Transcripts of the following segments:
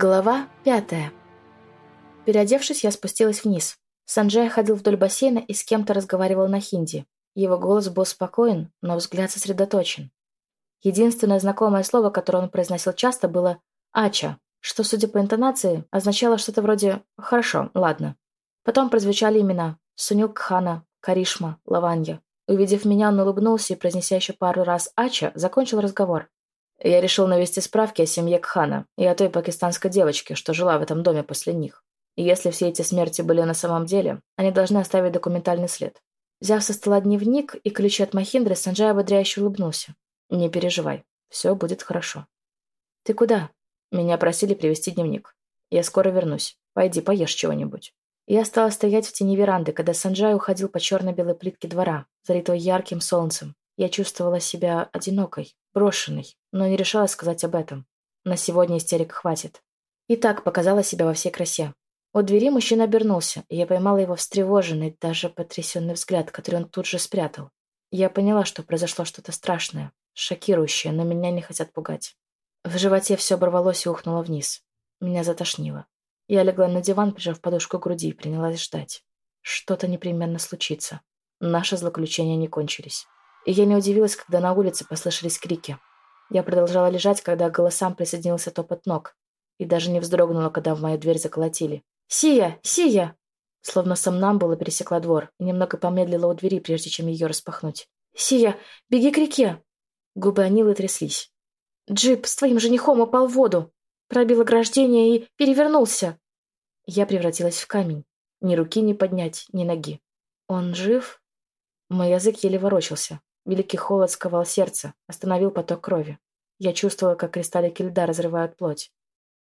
Глава пятая. Переодевшись, я спустилась вниз. Санджай ходил вдоль бассейна и с кем-то разговаривал на хинди. Его голос был спокоен, но взгляд сосредоточен. Единственное знакомое слово, которое он произносил часто, было «ача», что, судя по интонации, означало что-то вроде «хорошо, ладно». Потом прозвучали имена Сунюк Хана, Каришма, Лаванья. Увидев меня, он улыбнулся и, произнеся еще пару раз «ача», закончил разговор. Я решил навести справки о семье Кхана и о той пакистанской девочке, что жила в этом доме после них. И если все эти смерти были на самом деле, они должны оставить документальный след. Взяв со стола дневник и ключи от Махиндры, Санджай ободряюще улыбнулся. «Не переживай, все будет хорошо». «Ты куда?» Меня просили привезти дневник. «Я скоро вернусь. Пойди, поешь чего-нибудь». Я стала стоять в тени веранды, когда Санджай уходил по черно-белой плитке двора, залитой ярким солнцем. Я чувствовала себя одинокой, брошенной, но не решалась сказать об этом. На сегодня истерик хватит. И так показала себя во всей красе. У двери мужчина обернулся, и я поймала его встревоженный, даже потрясенный взгляд, который он тут же спрятал. Я поняла, что произошло что-то страшное, шокирующее, но меня не хотят пугать. В животе все оборвалось и ухнуло вниз. Меня затошнило. Я легла на диван, прижав подушку к груди, и принялась ждать. Что-то непременно случится. Наши злоключения не кончились. И я не удивилась, когда на улице послышались крики. Я продолжала лежать, когда к голосам присоединился топот ног. И даже не вздрогнула, когда в мою дверь заколотили. «Сия! Сия!» Словно сам нам было пересекла двор и немного помедлила у двери, прежде чем ее распахнуть. «Сия! Беги к реке!» Губы Анилы тряслись. «Джип с твоим женихом упал в воду, пробил ограждение и перевернулся!» Я превратилась в камень. Ни руки не поднять, ни ноги. «Он жив?» Мой язык еле ворочался. Великий холод сковал сердце, остановил поток крови. Я чувствовала, как кристаллики льда разрывают плоть.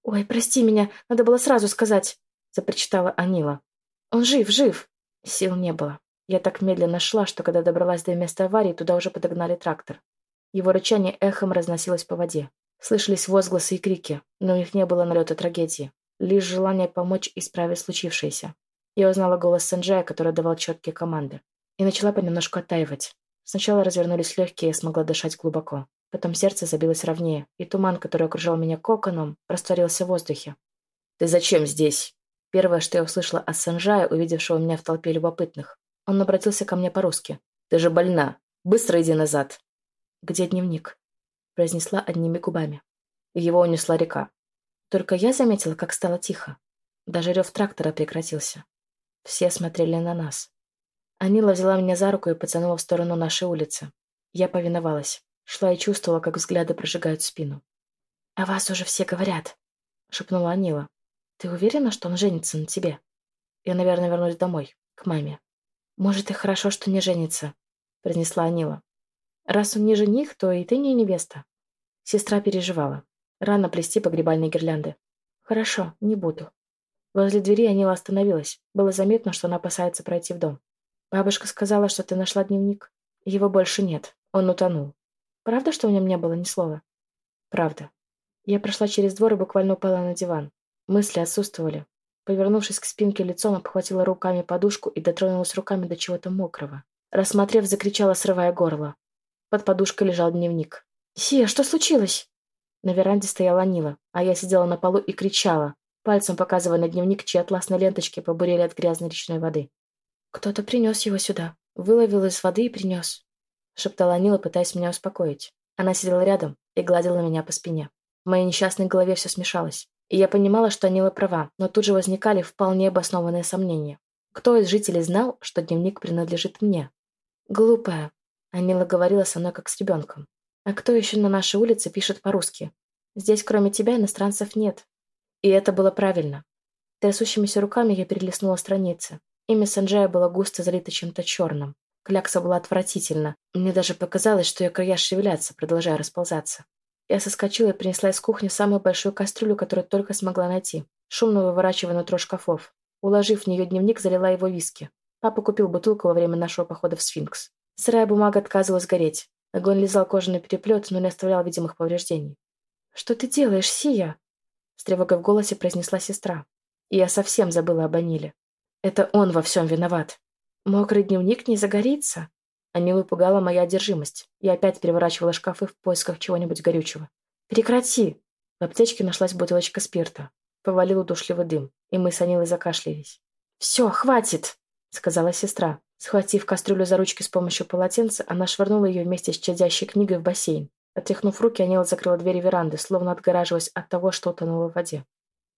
«Ой, прости меня, надо было сразу сказать», — запричитала Анила. «Он жив, жив!» Сил не было. Я так медленно шла, что когда добралась до места аварии, туда уже подогнали трактор. Его рычание эхом разносилось по воде. Слышались возгласы и крики, но у них не было налета трагедии. Лишь желание помочь исправить случившееся. Я узнала голос Санджая, который давал четкие команды. И начала понемножку оттаивать. Сначала развернулись легкие, я смогла дышать глубоко. Потом сердце забилось ровнее, и туман, который окружал меня коконом, растворился в воздухе. «Ты зачем здесь?» Первое, что я услышала от Санжая, увидевшего меня в толпе любопытных. Он обратился ко мне по-русски. «Ты же больна. Быстро иди назад». «Где дневник?» произнесла одними губами. Его унесла река. Только я заметила, как стало тихо. Даже рев трактора прекратился. Все смотрели на нас. Анила взяла меня за руку и потянула в сторону нашей улицы. Я повиновалась. Шла и чувствовала, как взгляды прожигают спину. «О вас уже все говорят», — шепнула Анила. «Ты уверена, что он женится на тебе?» Я, наверное, вернусь домой, к маме. «Может, и хорошо, что не женится», — произнесла Анила. «Раз он не жених, то и ты не невеста». Сестра переживала. Рано плести погребальные гирлянды. «Хорошо, не буду». Возле двери Анила остановилась. Было заметно, что она опасается пройти в дом. Бабушка сказала, что ты нашла дневник. Его больше нет. Он утонул. Правда, что в нем не было ни слова? Правда. Я прошла через двор и буквально упала на диван. Мысли отсутствовали. Повернувшись к спинке лицом, обхватила руками подушку и дотронулась руками до чего-то мокрого. Рассмотрев, закричала, срывая горло. Под подушкой лежал дневник. «Сия, что случилось?» На веранде стояла Нила, а я сидела на полу и кричала, пальцем показывая на дневник, чьи атласные ленточки побурели от грязной речной воды. «Кто-то принес его сюда. Выловил из воды и принес», — шептала Анила, пытаясь меня успокоить. Она сидела рядом и гладила меня по спине. В моей несчастной голове все смешалось. И я понимала, что Анила права, но тут же возникали вполне обоснованные сомнения. Кто из жителей знал, что дневник принадлежит мне? «Глупая», — Анила говорила со мной как с ребенком. «А кто еще на нашей улице пишет по-русски? Здесь кроме тебя иностранцев нет». И это было правильно. Трясущимися руками я перелистнула страницы. Имя Санджая было густо залито чем-то черным. Клякса была отвратительна. Мне даже показалось, что ее края шевелятся, продолжая расползаться. Я соскочила и принесла из кухни самую большую кастрюлю, которую только смогла найти, шумно выворачивая нутро шкафов. Уложив в нее дневник, залила его виски. Папа купил бутылку во время нашего похода в Сфинкс. Сырая бумага отказывалась гореть. Огонь лизал кожаный переплет, но не оставлял видимых повреждений. «Что ты делаешь, Сия?» С тревогой в голосе произнесла сестра. И я совсем забыла об Аниле. Это он во всем виноват. Мокрый дневник не загорится. Анилу пугала моя одержимость. Я опять переворачивала шкафы в поисках чего-нибудь горючего. «Прекрати!» В аптечке нашлась бутылочка спирта. повалил удушливый дым, и мы с Анилой закашлялись. «Все, хватит!» — сказала сестра. Схватив кастрюлю за ручки с помощью полотенца, она швырнула ее вместе с чадящей книгой в бассейн. Отряхнув руки, Анила закрыла двери веранды, словно отгораживаясь от того, что утонуло в воде.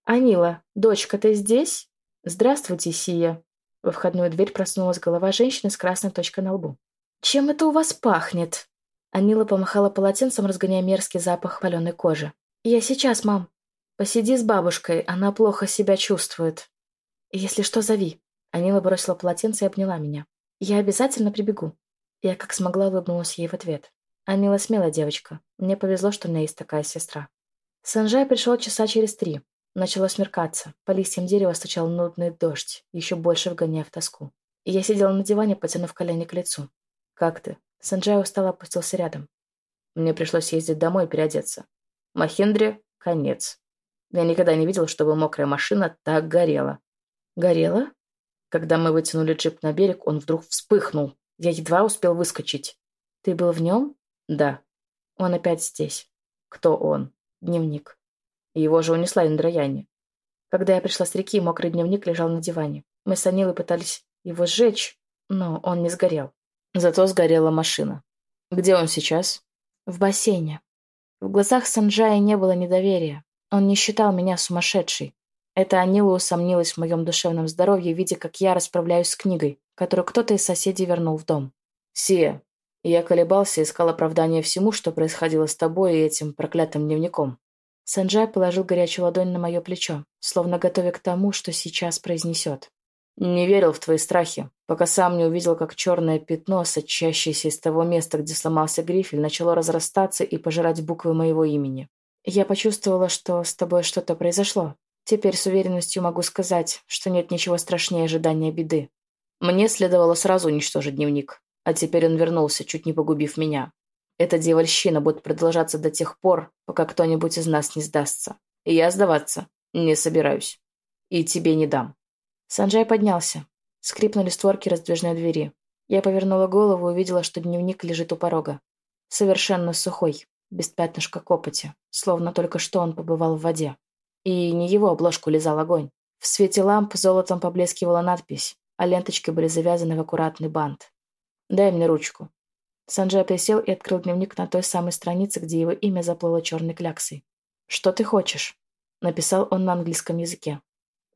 «Анила, дочка, ты здесь?» «Здравствуйте, Сия!» Во входную дверь проснулась голова женщины с красной точкой на лбу. «Чем это у вас пахнет?» Анила помахала полотенцем, разгоняя мерзкий запах паленой кожи. «Я сейчас, мам. Посиди с бабушкой, она плохо себя чувствует. Если что, зови». Анила бросила полотенце и обняла меня. «Я обязательно прибегу». Я как смогла улыбнулась ей в ответ. Анила смелая девочка. Мне повезло, что у меня есть такая сестра. Санжай пришел часа через три. Начало смеркаться. По листьям дерева стучал нудный дождь, еще больше вгоняя в тоску. Я сидела на диване, потянув колени к лицу. «Как ты?» Санджай устало опустился рядом. Мне пришлось ездить домой и переодеться. Махиндре — конец. Я никогда не видел, чтобы мокрая машина так горела. Горела? Когда мы вытянули джип на берег, он вдруг вспыхнул. Я едва успел выскочить. Ты был в нем? Да. Он опять здесь. Кто он? Дневник. Его же унесла Индраяни. Когда я пришла с реки, мокрый дневник лежал на диване. Мы с Анилой пытались его сжечь, но он не сгорел. Зато сгорела машина. Где он сейчас? В бассейне. В глазах Санджая не было недоверия. Он не считал меня сумасшедшей. Это Анила усомнилась в моем душевном здоровье, видя, как я расправляюсь с книгой, которую кто-то из соседей вернул в дом. «Сия, я колебался и искал оправдание всему, что происходило с тобой и этим проклятым дневником. Санджай положил горячую ладонь на мое плечо, словно готовя к тому, что сейчас произнесет. «Не верил в твои страхи, пока сам не увидел, как черное пятно, сочащееся из того места, где сломался грифель, начало разрастаться и пожирать буквы моего имени. Я почувствовала, что с тобой что-то произошло. Теперь с уверенностью могу сказать, что нет ничего страшнее ожидания беды. Мне следовало сразу уничтожить дневник, а теперь он вернулся, чуть не погубив меня. Эта дьявольщина будет продолжаться до тех пор, пока кто-нибудь из нас не сдастся. И я сдаваться не собираюсь. И тебе не дам. Санджай поднялся. Скрипнули створки раздвижной двери. Я повернула голову и увидела, что дневник лежит у порога. Совершенно сухой, без пятнышка копоти, словно только что он побывал в воде. И не его обложку лизал огонь. В свете ламп золотом поблескивала надпись, а ленточки были завязаны в аккуратный бант. «Дай мне ручку», Санджай присел и открыл дневник на той самой странице, где его имя заплыло черной кляксой. «Что ты хочешь?» — написал он на английском языке.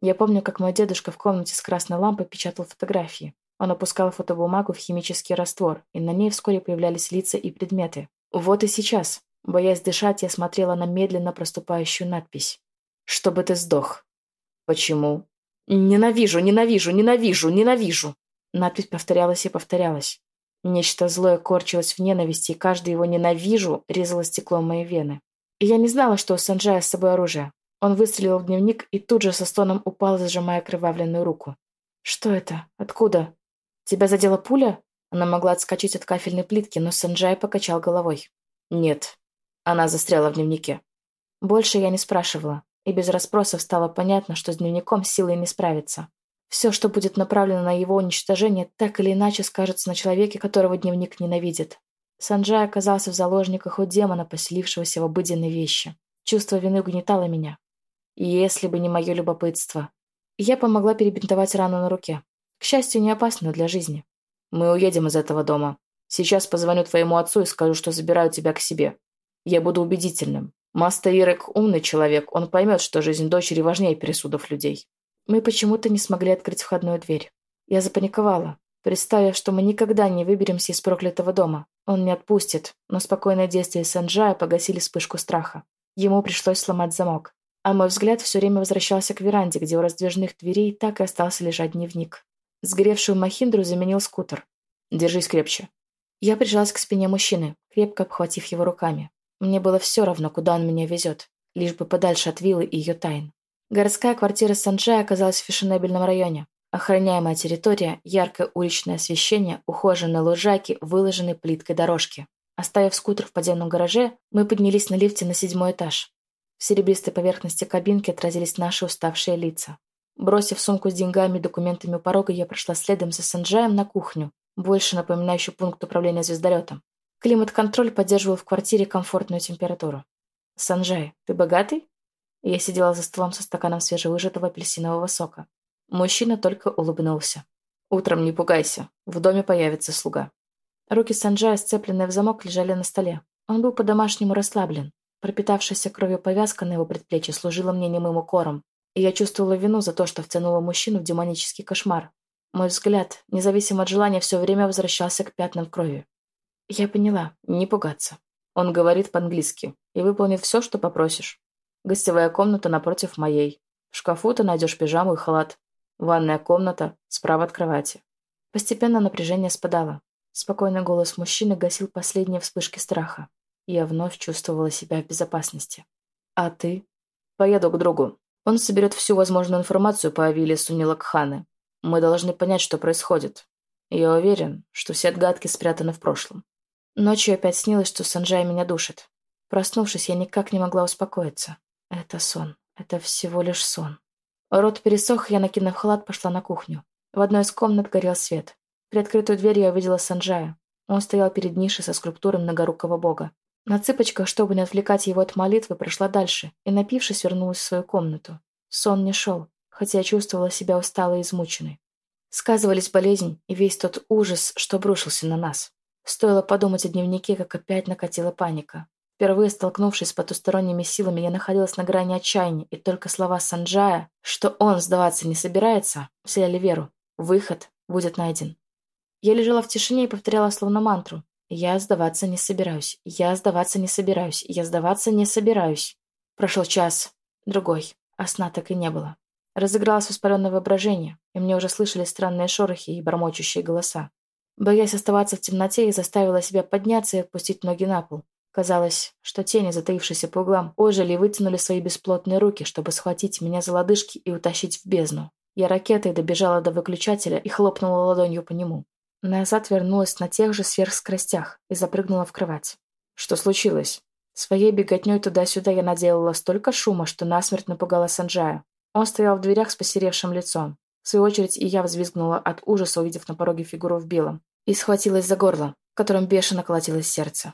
Я помню, как мой дедушка в комнате с красной лампой печатал фотографии. Он опускал фотобумагу в химический раствор, и на ней вскоре появлялись лица и предметы. Вот и сейчас, боясь дышать, я смотрела на медленно проступающую надпись. «Чтобы ты сдох». «Почему?» «Ненавижу, ненавижу, ненавижу, ненавижу!» Надпись повторялась и повторялась. Нечто злое корчилось в ненависти, и каждый его «ненавижу» резало стеклом мои вены. И я не знала, что у Санджая с собой оружие. Он выстрелил в дневник и тут же со стоном упал, зажимая кровавленную руку. «Что это? Откуда? Тебя задела пуля?» Она могла отскочить от кафельной плитки, но Санджай покачал головой. «Нет. Она застряла в дневнике». Больше я не спрашивала, и без расспросов стало понятно, что с дневником силой не справиться. Все, что будет направлено на его уничтожение, так или иначе скажется на человеке, которого дневник ненавидит. Санджай оказался в заложниках у демона, поселившегося в обыденной вещи. Чувство вины угнетало меня. Если бы не мое любопытство. Я помогла перебинтовать рану на руке. К счастью, не опасно для жизни. Мы уедем из этого дома. Сейчас позвоню твоему отцу и скажу, что забираю тебя к себе. Я буду убедительным. Маста Ирек умный человек, он поймет, что жизнь дочери важнее пересудов людей. Мы почему-то не смогли открыть входную дверь. Я запаниковала, представив, что мы никогда не выберемся из проклятого дома. Он не отпустит, но спокойное действие Санджая погасили вспышку страха. Ему пришлось сломать замок. А мой взгляд все время возвращался к веранде, где у раздвижных дверей так и остался лежать дневник. Сгоревшую махиндру заменил скутер. «Держись крепче». Я прижалась к спине мужчины, крепко обхватив его руками. Мне было все равно, куда он меня везет, лишь бы подальше от виллы и ее тайн. Городская квартира Санджая оказалась в фешенебельном районе. Охраняемая территория, яркое уличное освещение, ухоженные лужайки, выложенные плиткой дорожки. Оставив скутер в подземном гараже, мы поднялись на лифте на седьмой этаж. В серебристой поверхности кабинки отразились наши уставшие лица. Бросив сумку с деньгами и документами у порога, я прошла следом за Санджаем на кухню, больше напоминающую пункт управления звездолетом. Климат-контроль поддерживал в квартире комфортную температуру. «Санджай, ты богатый?» Я сидела за столом со стаканом свежевыжатого апельсинового сока. Мужчина только улыбнулся. «Утром не пугайся. В доме появится слуга». Руки Санджая, сцепленные в замок, лежали на столе. Он был по-домашнему расслаблен. Пропитавшаяся кровью повязка на его предплечье служила мне немым укором, и я чувствовала вину за то, что втянула мужчину в демонический кошмар. Мой взгляд, независимо от желания, все время возвращался к пятнам крови. Я поняла, не пугаться. Он говорит по-английски и выполнит все, что попросишь. Гостевая комната напротив моей. В шкафу ты найдешь пижаму и халат. Ванная комната справа от кровати. Постепенно напряжение спадало. Спокойный голос мужчины гасил последние вспышки страха. Я вновь чувствовала себя в безопасности. «А ты?» «Поеду к другу. Он соберет всю возможную информацию по Авилису Нилакханы. Мы должны понять, что происходит. Я уверен, что все отгадки спрятаны в прошлом». Ночью опять снилось, что Санджай меня душит. Проснувшись, я никак не могла успокоиться. Это сон. Это всего лишь сон. Рот пересох, я, накинув халат, пошла на кухню. В одной из комнат горел свет. При открытую дверь я увидела Санджая. Он стоял перед нишей со скульптурой многорукого бога. На цыпочках, чтобы не отвлекать его от молитвы, прошла дальше и, напившись, вернулась в свою комнату. Сон не шел, хотя я чувствовала себя усталой и измученной. Сказывались болезнь и весь тот ужас, что обрушился на нас. Стоило подумать о дневнике, как опять накатила паника. Впервые столкнувшись с потусторонними силами, я находилась на грани отчаяния, и только слова Санджая, что он сдаваться не собирается, вселяли веру. Выход будет найден. Я лежала в тишине и повторяла словно мантру. «Я сдаваться не собираюсь. Я сдаваться не собираюсь. Я сдаваться не собираюсь». Прошел час. Другой. А сна так и не было. Разыгралось воспаленное воображение, и мне уже слышали странные шорохи и бормочущие голоса. Боясь оставаться в темноте, я заставила себя подняться и отпустить ноги на пол. Казалось, что тени, затаившиеся по углам, ожили и вытянули свои бесплотные руки, чтобы схватить меня за лодыжки и утащить в бездну. Я ракетой добежала до выключателя и хлопнула ладонью по нему. Назад вернулась на тех же сверхскоростях и запрыгнула в кровать. Что случилось? Своей беготней туда-сюда я наделала столько шума, что насмерть напугала Санджая. Он стоял в дверях с посеревшим лицом. В свою очередь и я взвизгнула от ужаса, увидев на пороге фигуру в белом, и схватилась за горло, в котором бешено колотилось сердце.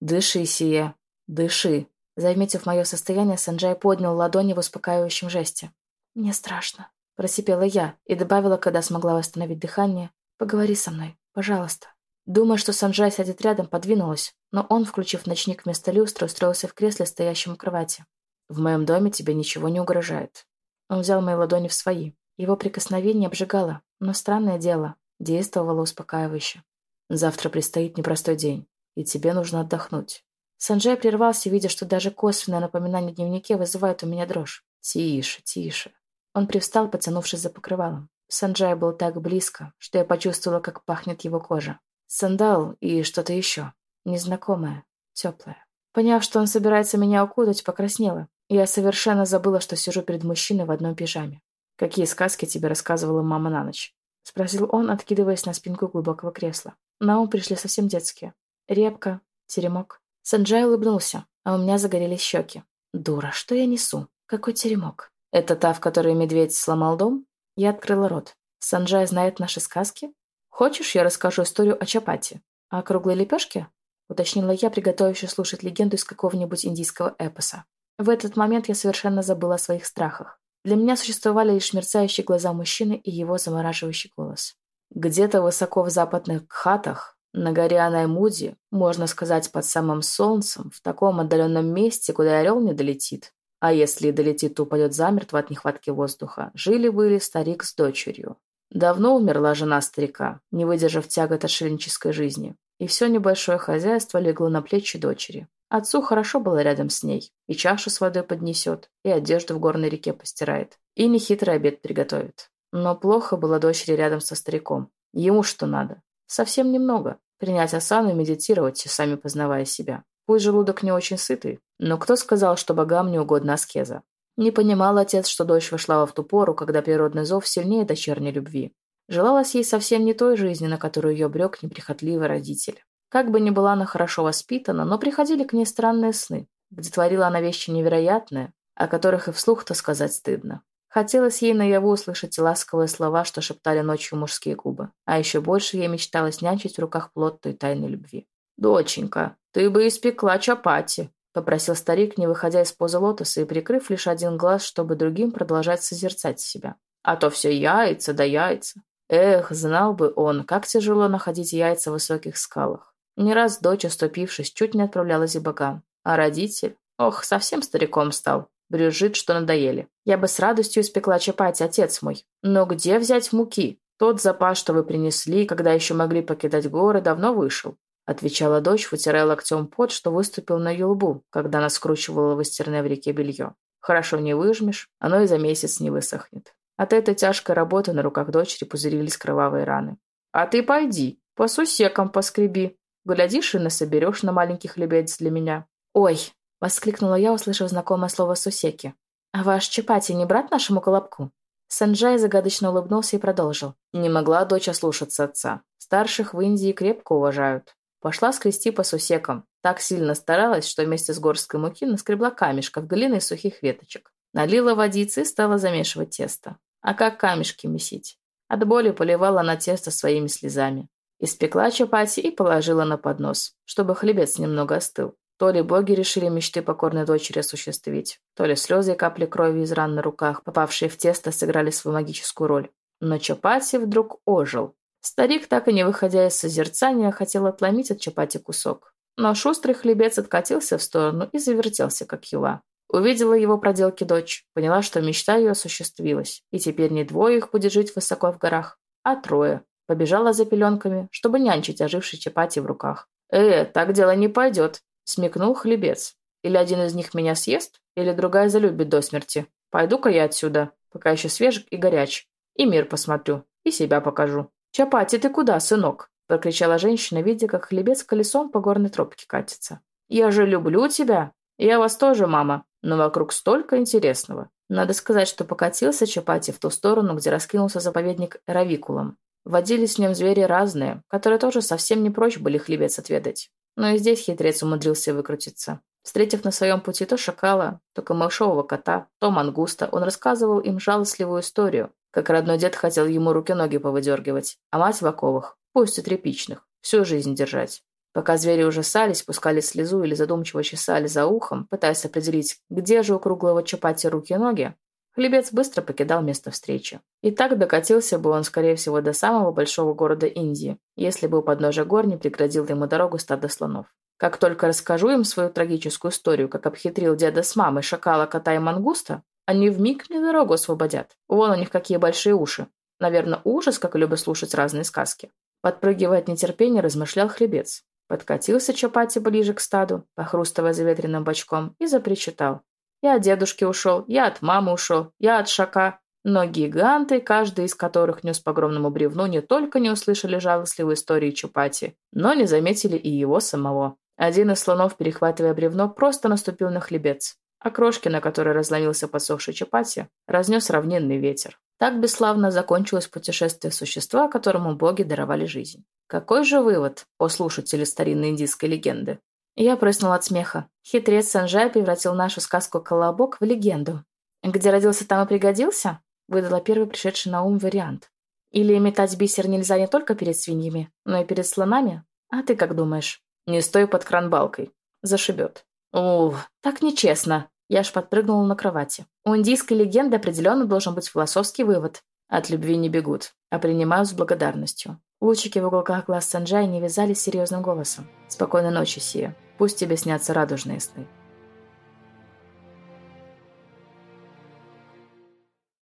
«Дыши, Сия, дыши!» Заметив мое состояние, Санджай поднял ладони в успокаивающем жесте. «Мне страшно», – просипела я и добавила, когда смогла восстановить дыхание. «Поговори со мной, пожалуйста». Думая, что Санджай сядет рядом, подвинулась, но он, включив ночник вместо люстры, устроился в кресле, стоящем у кровати. «В моем доме тебе ничего не угрожает». Он взял мои ладони в свои. Его прикосновение обжигало, но странное дело, действовало успокаивающе. «Завтра предстоит непростой день и тебе нужно отдохнуть». Санджай прервался, видя, что даже косвенное напоминание о дневнике вызывает у меня дрожь. «Тише, тише». Он привстал, потянувшись за покрывалом. Санджай был так близко, что я почувствовала, как пахнет его кожа. Сандал и что-то еще. Незнакомое, теплое. Поняв, что он собирается меня укутать, покраснела. Я совершенно забыла, что сижу перед мужчиной в одной пижаме. «Какие сказки тебе рассказывала мама на ночь?» — спросил он, откидываясь на спинку глубокого кресла. На ум пришли совсем детские. Репка, теремок. Санджай улыбнулся, а у меня загорелись щеки. Дура, что я несу? Какой теремок? Это та, в которой медведь сломал дом? Я открыла рот. Санджай знает наши сказки? Хочешь, я расскажу историю о чапате? О круглой лепешке? Уточнила я, приготовившись слушать легенду из какого-нибудь индийского эпоса. В этот момент я совершенно забыла о своих страхах. Для меня существовали лишь мерцающие глаза мужчины и его замораживающий голос. Где-то высоко в западных хатах на горе Анаймуди, можно сказать, под самым солнцем, в таком отдаленном месте, куда орел не долетит. А если и долетит, то упадет замертво от нехватки воздуха. Жили-были старик с дочерью. Давно умерла жена старика, не выдержав тягот отшельнической жизни. И все небольшое хозяйство легло на плечи дочери. Отцу хорошо было рядом с ней. И чашу с водой поднесет, и одежду в горной реке постирает, и нехитрый обед приготовит. Но плохо было дочери рядом со стариком. Ему что надо? Совсем немного. Принять осану и медитировать, сами познавая себя. Пусть желудок не очень сытый, но кто сказал, что богам не угодна аскеза? Не понимал отец, что дочь вошла в ту пору, когда природный зов сильнее дочерней любви. Желалось ей совсем не той жизни, на которую ее брек неприхотливый родитель. Как бы ни была она хорошо воспитана, но приходили к ней странные сны, где творила она вещи невероятные, о которых и вслух-то сказать стыдно. Хотелось ей наяву услышать ласковые слова, что шептали ночью мужские губы. А еще больше ей мечталось нянчить в руках плод той тайной любви. «Доченька, ты бы испекла чапати!» — попросил старик, не выходя из позы лотоса и прикрыв лишь один глаз, чтобы другим продолжать созерцать себя. «А то все яйца да яйца. Эх, знал бы он, как тяжело находить яйца в высоких скалах. Не раз дочь, оступившись, чуть не отправлялась к богам. А родитель? Ох, совсем стариком стал. Брюжит, что надоели. Я бы с радостью испекла чапати, отец мой. Но где взять муки? Тот запас, что вы принесли, когда еще могли покидать горы, давно вышел. Отвечала дочь, вытирая локтем пот, что выступил на ее лбу, когда она скручивала выстиранное в реке белье. Хорошо не выжмешь, оно и за месяц не высохнет. От этой тяжкой работы на руках дочери пузырились кровавые раны. «А ты пойди, по сусекам поскреби. Глядишь и насоберешь на маленький хлебец для меня». «Ой!» — воскликнула я, услышав знакомое слово «сусеки». «А ваш Чапати не брат нашему колобку?» Санджай загадочно улыбнулся и продолжил. Не могла дочь ослушаться отца. Старших в Индии крепко уважают. Пошла скрести по сусекам. Так сильно старалась, что вместе с горской муки наскребла камешков, глины и сухих веточек. Налила водицы и стала замешивать тесто. А как камешки месить? От боли поливала на тесто своими слезами. Испекла чапати и положила на поднос, чтобы хлебец немного остыл. То ли боги решили мечты покорной дочери осуществить, то ли слезы и капли крови из ран на руках, попавшие в тесто, сыграли свою магическую роль. Но чапати вдруг ожил. Старик, так и не выходя из созерцания, хотел отломить от чапати кусок. Но шустрый хлебец откатился в сторону и завертелся, как юла. Увидела его проделки дочь, поняла, что мечта ее осуществилась, и теперь не двое их будет жить высоко в горах, а трое. Побежала за пеленками, чтобы нянчить оживший чапати в руках. «Э, так дело не пойдет», — смекнул хлебец. «Или один из них меня съест, или другая залюбит до смерти. Пойду-ка я отсюда, пока еще свеж и горяч. И мир посмотрю, и себя покажу». «Чапати, ты куда, сынок?» — прокричала женщина, видя, как хлебец колесом по горной тропке катится. «Я же люблю тебя!» «Я вас тоже, мама!» Но вокруг столько интересного. Надо сказать, что покатился Чапати в ту сторону, где раскинулся заповедник Равикулом. Водились в нем звери разные, которые тоже совсем не прочь были хлебец отведать. Но и здесь хитрец умудрился выкрутиться. Встретив на своем пути то шакала, то камышового кота, то мангуста, он рассказывал им жалостливую историю, как родной дед хотел ему руки-ноги повыдергивать, а мать в оковах, пусть и тряпичных, всю жизнь держать. Пока звери ужасались, пускали слезу или задумчиво чесали за ухом, пытаясь определить, где же у круглого чапати руки и ноги, хлебец быстро покидал место встречи. И так докатился бы он, скорее всего, до самого большого города Индии, если бы у подножия гор не преградил ему дорогу стадо слонов. Как только расскажу им свою трагическую историю, как обхитрил деда с мамой шакала, кота и мангуста, они вмиг мне дорогу освободят. Вон у них какие большие уши. Наверное, ужас, как любят слушать разные сказки. Подпрыгивая от нетерпения, размышлял хлебец. Подкатился Чапати ближе к стаду, похрустывая заветренным бочком, и запричитал. Я от дедушки ушел, я от мамы ушел, я от шака. Но гиганты, каждый из которых нес по огромному бревну, не только не услышали жалостливой истории Чапати, но не заметили и его самого. Один из слонов, перехватывая бревно, просто наступил на хлебец, а крошки, на которой разломился подсохший Чапати, разнес равнинный ветер. Так бесславно закончилось путешествие существа, которому боги даровали жизнь. Какой же вывод, о слушатели старинной индийской легенды? Я прыснула от смеха. Хитрец Санжай превратил нашу сказку «Колобок» в легенду. «Где родился, там и пригодился?» выдала первый пришедший на ум вариант. «Или метать бисер нельзя не только перед свиньями, но и перед слонами? А ты как думаешь?» «Не стой под кранбалкой. Зашибет». «Ух, так нечестно!» Я аж подпрыгнула на кровати. У индийской легенды определенно должен быть философский вывод. От любви не бегут, а принимают с благодарностью. Лучики в уголках глаз Санджай не вязались серьезным голосом. «Спокойной ночи, Сия. Пусть тебе снятся радужные сны».